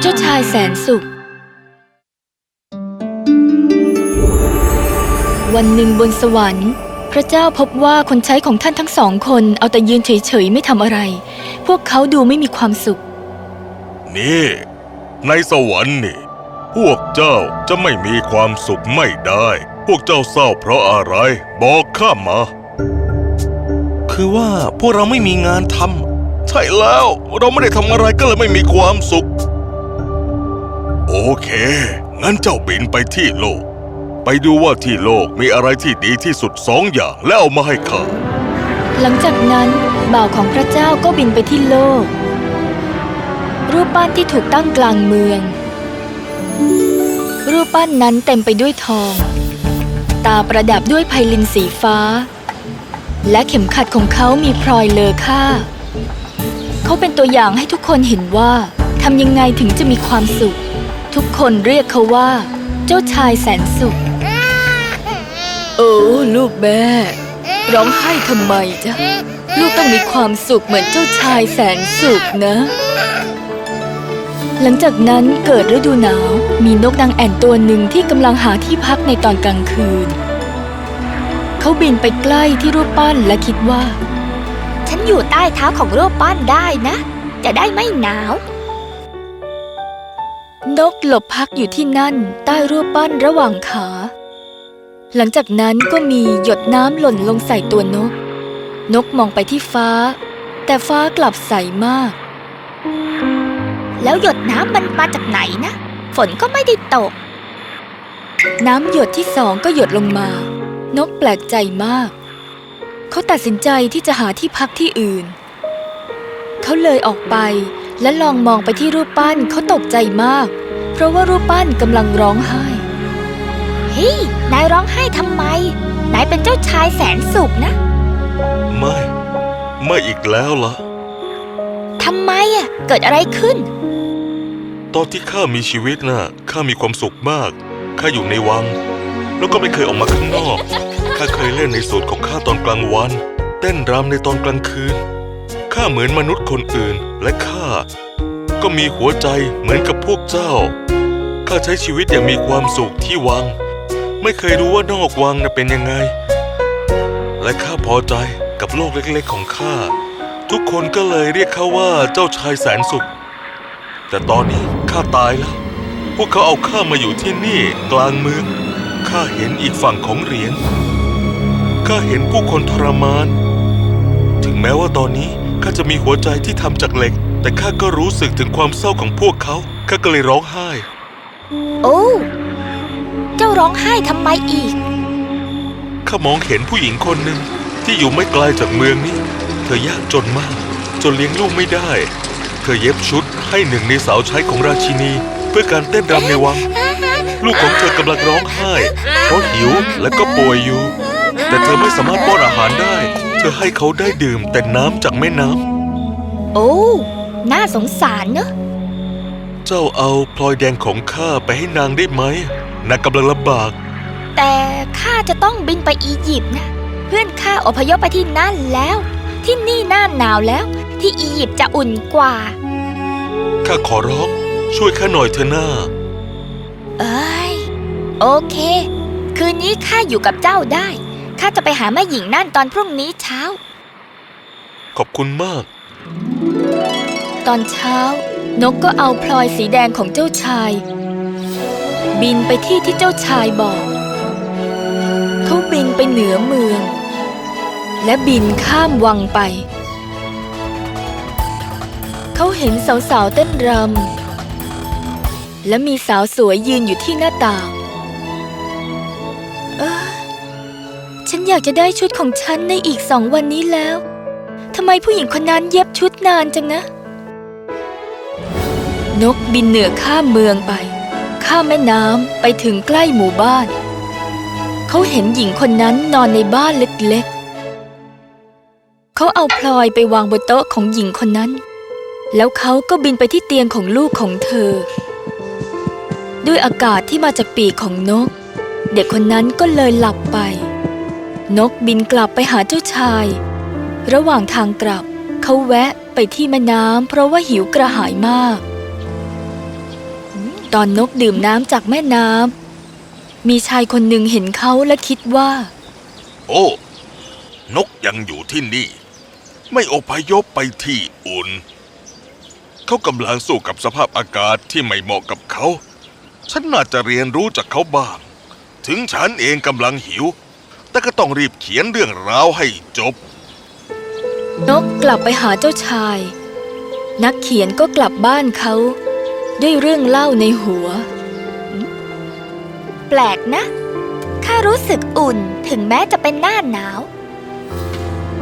เจ้าชายแสนสุข วันหนึ่งบนสวรรค์ พระเจ้าพบว่าคนใช้ของท่านทั้งสองคน เอาแต่ยืนเฉยๆไม่ทำอะไร พวกเขาดูไม่มีความสุข นี่ ในสวรรค์นี่ พวกเจ้าจะไม่มีความสุขไม่ได้ พวกเจ้าเศร้าเพราะอะไร บอกข้ามา คือว่าพวกเราไม่มีงานทำ ใช่แล้ว เราไม่ได้ทำอะไรก็เลยไม่มีความสุข โอเค งั้นเจ้าบินไปที่โลก ไปดูว่าที่โลกมีอะไรที่ดีที่สุดสองอย่างแล้วเอามาให้ข้าหลังจากนั้นบ่าวของพระเจ้าก็บินไปที่โลก รูปปั้นที่ถูกตั้งกลางเมือง รูปปั้นนั้นเต็มไปด้วยทอง ตาประดับด้วยไพลินสีฟ้า และเข็มขัดของเขามีพลอยเลอค่า เขาเป็นตัวอย่างให้ทุกคนเห็นว่าทำยังไงถึงจะมีความสุข ทุกคนเรียกเขาว่า เจ้าชายแสนสุข โอ้ลูกแม่ ร้องไห้ทำไมจ๊ะ ลูกต้องมีความสุขเหมือนเจ้าชายแสนสุขนะ หลังจากนั้นเกิดฤดูหนาว มีนกนางแอ่นตัวหนึ่งที่กำลังหาที่พักในตอนกลางคืน เขาบินไปใกล้ที่รูปปั้นและคิดว่า ฉันอยู่ใต้เท้าของรูปปั้นได้นะ จะได้ไม่หนาว นกหลบพักอยู่ที่นั่น ใต้รูปปั้นระหว่างขา หลังจากนั้นก็มีหยดน้ำหล่นลงใส่ตัวนก นกมองไปที่ฟ้า แต่ฟ้ากลับใสมาก แล้วหยดน้ำมันมาจากไหนนะ ฝนก็ไม่ได้ตก น้ำหยดที่สองก็หยดลงมา นกแปลกใจมาก เขาตัดสินใจที่จะหาที่พักที่อื่น เขาเลยออกไปและลองมองไปที่รูปปั้นเขาตกใจมาก เพราะว่ารูปปั้นกำลังร้องไห้ เฮ้ย นายร้องไห้ทำไม นายเป็นเจ้าชายแสนสุขนะ ไม่ ไม่อีกแล้วล่ะทำไมอะ เกิดอะไรขึ้น ตอนที่ข้ามีชีวิตน่ะข้ามีความสุขมาก ข้าอยู่ในวัง แล้วก็ไม่เคยออกมาข้างนอก ข้าเคยเล่นในสวนของข้าตอนกลางวัน เต้นรำในตอนกลางคืน ข้าเหมือนมนุษย์คนอื่น และข้าก็มีหัวใจเหมือนกับพวกเจ้า ข้าใช้ชีวิตอย่างมีความสุขที่วัง ไม่เคยรู้ว่านอกวังน่ะเป็นยังไง และข้าพอใจกับโลกเล็กๆของข้า ทุกคนก็เลยเรียกเขาว่าเจ้าชายแสนสุข แต่ตอนนี้ข้าตายแล้ว พวกเขาเอาข้ามาอยู่ที่นี่กลางเมืองข้าเห็นอีกฝั่งของเหรียญ ข้าเห็นผู้คนทรมาน ถึงแม้ว่าตอนนี้ข้าจะมีหัวใจที่ทำจากเหล็ก แต่ข้าก็รู้สึกถึงความเศร้าของพวกเขาข้าก็เลยร้องไห้ โอ้เจ้าร้องไห้ทำไมอีกข้ามองเห็นผู้หญิงคนหนึ่งที่อยู่ไม่ไกลจากเมืองนี้ เธอยากจนมาก จนเลี้ยงลูกไม่ได้ เธอเย็บชุดให้หนึ่งในสาวใช้ของราชินี เพื่อการเต้นรำในวัง ลูกของเธอกำลังร้องไห้เพราะหิวและก็ป่วยอยู่ แต่เธอไม่สามารถป้อนอาหารได้ เธอให้เขาได้ดื่มแต่น้ำจากแม่น้โอ้ น่าสงสารเนอะำ เจ้าเอาพลอยแดงของข้าไปให้นางได้ไหมนางกำลังลำบาก แต่ข้าจะต้องบินไปอียิปต์นะ เพื่อนข้าอพยพไปที่นั่นแล้ว ที่นี่หน้าหนาวแล้ว ที่อียิปต์จะอุ่นกว่า ข้าขอร้อง ช่วยข้าหน่อยเถอะหน้า เอ้ย โอเค คืนนี้ข้าอยู่กับเจ้าได้ ข้าจะไปหาแม่หญิงนั่นตอนพรุ่งนี้เช้า ขอบคุณมาก ตอนเช้า นกก็เอาพลอยสีแดงของเจ้าชาย บินไปที่ที่เจ้าชายบอก เขาบินไปเหนือเมือง และบินข้ามวังไป เขาเห็นสาวๆเต้นรำและมีสาวสวยยืนอยู่ที่หน้าต่าง ฉันอยากจะได้ชุดของฉันในอีกสองวันนี้แล้วทำไมผู้หญิงคนนั้นเย็บชุดนานจังนะ นกบินเหนือข้ามเมืองไป ข้ามแม่น้ำไปถึงใกล้หมู่บ้าน เขาเห็นหญิงคนนั้นนอนในบ้านเล็กๆ เขาเอาพลอยไปวางบนโต๊ะของหญิงคนนั้น แล้วเขาก็บินไปที่เตียงของลูกของเธอ ด้วยอากาศที่มาจากปีกของนก เด็กคนนั้นก็เลยหลับไป นกบินกลับไปหาเจ้าชาย ระหว่างทางกลับ เขาแวะไปที่แม่น้ำเพราะว่าหิวกระหายมาก ตอนนกดื่มน้ำจากแม่น้ำมีชายคนหนึ่งเห็นเขาและคิดว่า โอ้ นกยังอยู่ที่นี่ ไม่อพยพไปที่อุ่น เขากำลังสู้กับสภาพอากาศที่ไม่เหมาะกับเขา ฉันน่าจะเรียนรู้จากเขาบ้าง ถึงฉันเองกำลังหิว แต่ก็ต้องรีบเขียนเรื่องราวให้จบ นกกลับไปหาเจ้าชาย นักเขียนก็กลับบ้านเขา ด้วยเรื่องเล่าในหัว แปลกนะ ข้ารู้สึกอุ่นถึงแม้จะเป็นหน้าหนาว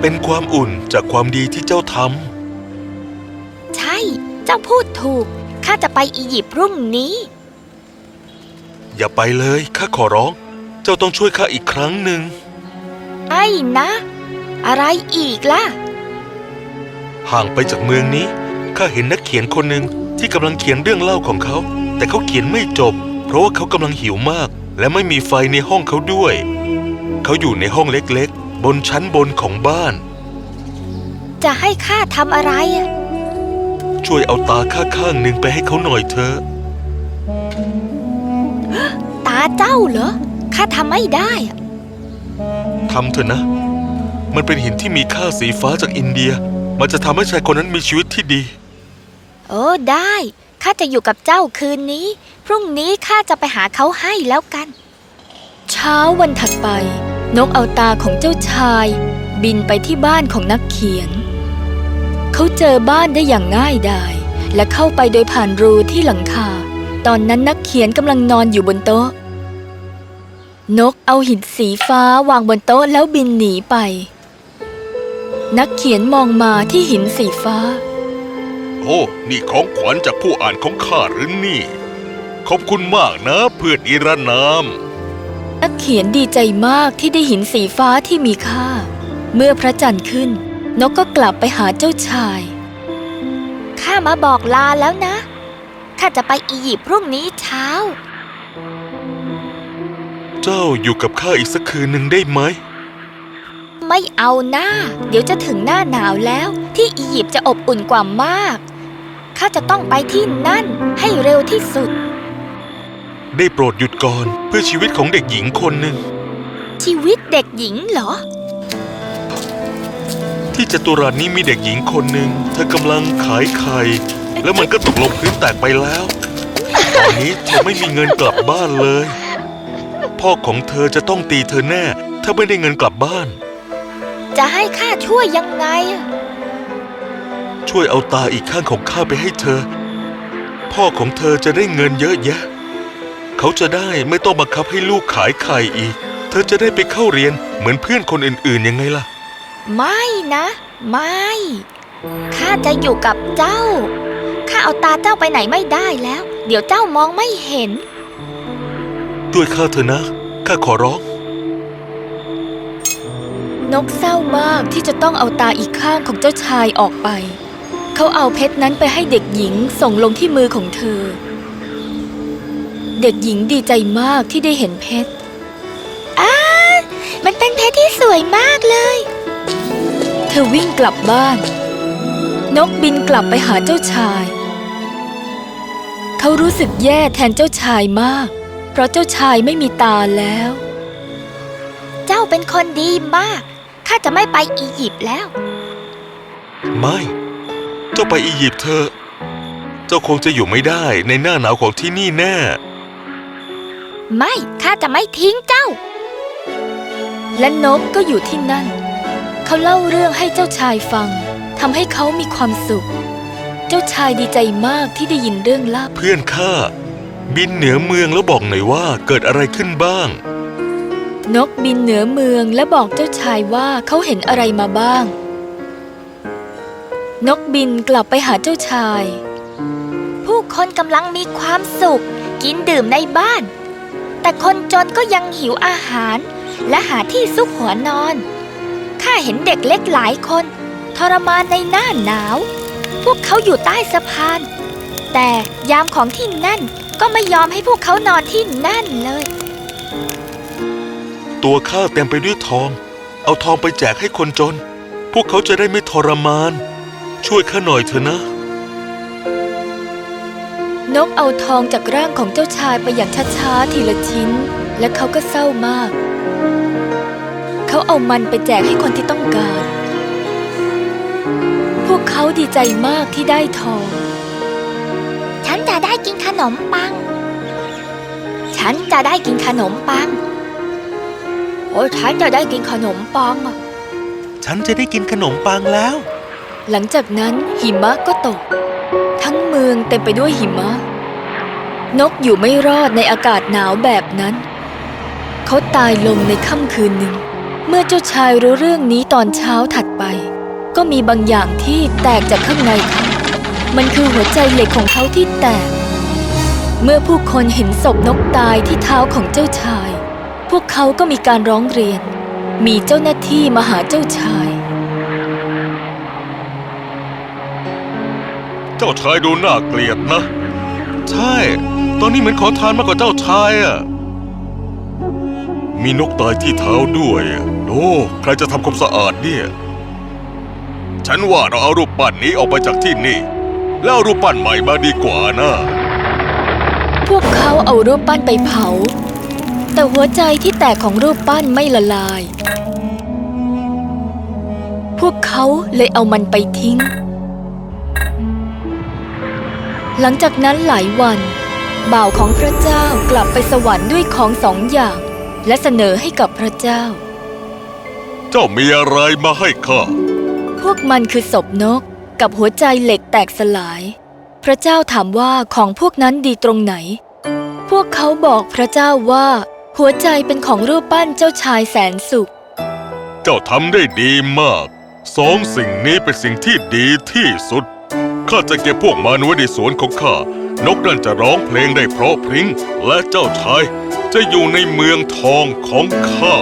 เป็นความอุ่นจากความดีที่เจ้าทใช่ เจ้าพูดถูก ข้าจะไปอียิปต์พรุ่งนี้ำอย่าไปเลย ข้าขอร้อง เจ้าต้องช่วยข้าอีกครั้งหนึ่ง ไอ้นะ อะไรอีกล่ะ ห่างไปจากเมืองนี้ ข้าเห็นนักเขียนคนหนึ่งที่กำลังเขียนเรื่องเล่าของเขา แต่เขาเขียนไม่จบ เพราะว่าเขากำลังหิวมาก และไม่มีไฟในห้องเขาด้วย เขาอยู่ในห้องเล็กๆ บนชั้นบนของบ้าน จะให้ข้าทำอะไรอะช่วยเอาตาข้าข้างหนึ่งไปให้เขาหน่อยเถอะ ตาเจ้าเหรอ ข้าทำไม่ได้อะทำเถอะนะ มันเป็นหินที่มีค่าสีฟ้าจากอินเดีย มันจะทำให้ชายคนนั้นมีชีวิตที่ดี โอ้ได้ ข้าจะอยู่กับเจ้าคืนนี้ พรุ่งนี้ข้าจะไปหาเขาให้แล้วกัน เช้าวันถัดไป นกเอาตาของเจ้าชาย บินไปที่บ้านของนักเขียน เขาเจอบ้านได้อย่างง่ายดายและเข้าไปโดยผ่านรูที่หลังคา ตอนนั้นนักเขียนกำลังนอนอยู่บนโต๊ะ นกเอาหินสีฟ้าวางบนโต๊ะแล้วบินหนีไป นักเขียนมองมาที่หินสีฟ้า โอ้ นี่ของขวัญจากผู้อ่านของข้าหรือนี่ ขอบคุณมากนะเพื่อนอิรานาม นักเขียนดีใจมากที่ได้หินสีฟ้าที่มีค่า เมื่อพระจันทร์ขึ้น นกก็กลับไปหาเจ้าชาย ข้ามาบอกลาแล้วนะ ข้าจะไปอียิปต์พรุ่งนี้เช้า เจ้าอยู่กับข้าอีกสักคืนหนึ่งได้ไหม ไม่เอาหน้า เดี๋ยวจะถึงหน้าหนาวแล้ว ที่อียิปต์จะอบอุ่นกว่ามาก ข้าจะต้องไปที่นั่นให้เร็วที่สุด ได้โปรดหยุดก่อนเพื่อชีวิตของเด็กหญิงคนหนึ่ง ชีวิตเด็กหญิงเหรอ ที่จตุรัสนี้มีเด็กหญิงคนหนึ่งเธอกำลังขายไข่ แล้วมันก็ตกลงพื้นแตกไปแล้ว ตอนนี้เธอไม่มีเงินกลับบ้านเลย พ่อของเธอจะต้องตีเธอแน่ ถ้าไม่ได้เงินกลับบ้าน จะให้ข้าช่วยยังไงอะช่วยเอาตาอีกข้างของข้าไปให้เธอ พ่อของเธอจะได้เงินเยอะแยะ เขาจะได้ไม่ต้องบังคับให้ลูกขายไข่อีก เธอจะได้ไปเข้าเรียนเหมือนเพื่อนคนอื่นๆยังไงล่ะ ไม่นะ ไม่ข้าจะอยู่กับเจ้าข้าเอาตาเจ้าไปไหนไม่ได้แล้ว เดี๋ยวเจ้ามองไม่เห็น ด้วยข้าเถอะนะ ข้าขอร้อง นกเศร้ามากที่จะต้องเอาตาอีกข้างของเจ้าชายออกไป เขาเอาเพชรนั้นไปให้เด็กหญิงส่งลงที่มือของเธอ เด็กหญิงดีใจมากที่ได้เห็นเพชรมันเป็นเพชรที่สวยมากเลย เธอวิ่งกลับบ้าน นกบินกลับไปหาเจ้าชาย เขารู้สึกแย่แทนเจ้าชายมาก เพราะเจ้าชายไม่มีตาแล้ว เจ้าเป็นคนดีมาก ข้าจะไม่ไปอียิปต์แล้ว ไม่ เจ้าไปอียิปต์เถอะ เจ้าคงจะอยู่ไม่ได้ในหน้าหนาวของที่นี่แน่ ไม่ ข้าจะไม่ทิ้งเจ้า และนกก็อยู่ที่นั่น เขาเล่าเรื่องให้เจ้าชายฟังทำให้เขามีความสุข เจ้าชายดีใจมากที่ได้ยินเรื่องเล่าเพื่อนข้า บินเหนือเมืองแล้วบอกหน่อยว่าเกิดอะไรขึ้นบ้าง นกบินเหนือเมืองและบอกเจ้าชายว่าเขาเห็นอะไรมาบ้าง นกบินกลับไปหาเจ้าชาย ผู้คนกำลังมีความสุข กินดื่มในบ้าน แต่คนจนก็ยังหิวอาหาร และหาที่ซุกหัวนอนข้าเห็นเด็กเล็กหลายคน ทรมานในหน้าหนาว พวกเขาอยู่ใต้สะพาน แต่ยามของที่นั่น ก็ไม่ยอมให้พวกเขานอนที่นั่นเลย ตัวข้าเต็มไปด้วยทอง เอาทองไปแจกให้คนจน พวกเขาจะได้ไม่ทรมาน ช่วยข้าหน่อยเถอะนะ นกเอาทองจากร่างของเจ้าชายไปอย่างช้าๆทีละชิ้น และเขาก็เศร้ามาก เขาเอามันไปแจกให้คนที่ต้องการ พวกเขาดีใจมากที่ได้ทอง ฉันจะได้กินขนมปัง ฉันจะได้กินขนมปัง โอ้ยฉันจะได้กินขนมปังอะฉันจะได้กินขนมปังแล้ว หลังจากนั้นหิมะก็ตก ทั้งเมืองเต็มไปด้วยหิมะ นกอยู่ไม่รอดในอากาศหนาวแบบนั้น เขาตายลงในค่ำคืนหนึ่ง เมื่อเจ้าชายรู้เรื่องนี้ตอนเช้าถัดไป ก็มีบางอย่างที่แตกจากข้างในเขา มันคือหัวใจเหล็กของเขาที่แตก เมื่อผู้คนเห็นศพนกตายที่เท้าของเจ้าชาย พวกเขาก็มีการร้องเรียน มีเจ้าหน้าที่มาหาเจ้าชาย เจ้าชายดูน่าเกลียดนะ ใช่ ตอนนี้เหมือนขอทานมากกว่าเจ้าชายอะ มีนกตายที่เท้าด้วยโอ้ใครจะทำความสะอาดเนี่ย ฉันว่าเราเอารูปปั้นนี้ออกไปจากที่นี่ แล้วรูปปั้นใหม่มาดีกว่านะ พวกเขาเอารูปปั้นไปเผา แต่หัวใจที่แตกของรูปปั้นไม่ละลาย พวกเขาเลยเอามันไปทิ้ง หลังจากนั้นหลายวัน บ่าวของพระเจ้ากลับไปสวรรค์ด้วยของสองอย่าง และเสนอให้กับพระเจ้า เจ้ามีอะไรมาให้ข้า พวกมันคือศพนกกับหัวใจเหล็กแตกสลาย พระเจ้าถามว่าของพวกนั้นดีตรงไหน พวกเขาบอกพระเจ้าว่า หัวใจเป็นของรูปปั้นเจ้าชายแสนสุข เจ้าทำได้ดีมาก สองสิ่งนี้เป็นสิ่งที่ดีที่สุด ข้าจะเก็บพวกมันไว้ในสวนของข้านกนั่นจะร้องเพลงได้เพราะพริ้ง และเจ้าชายจะอยู่ในเมืองทองของข้า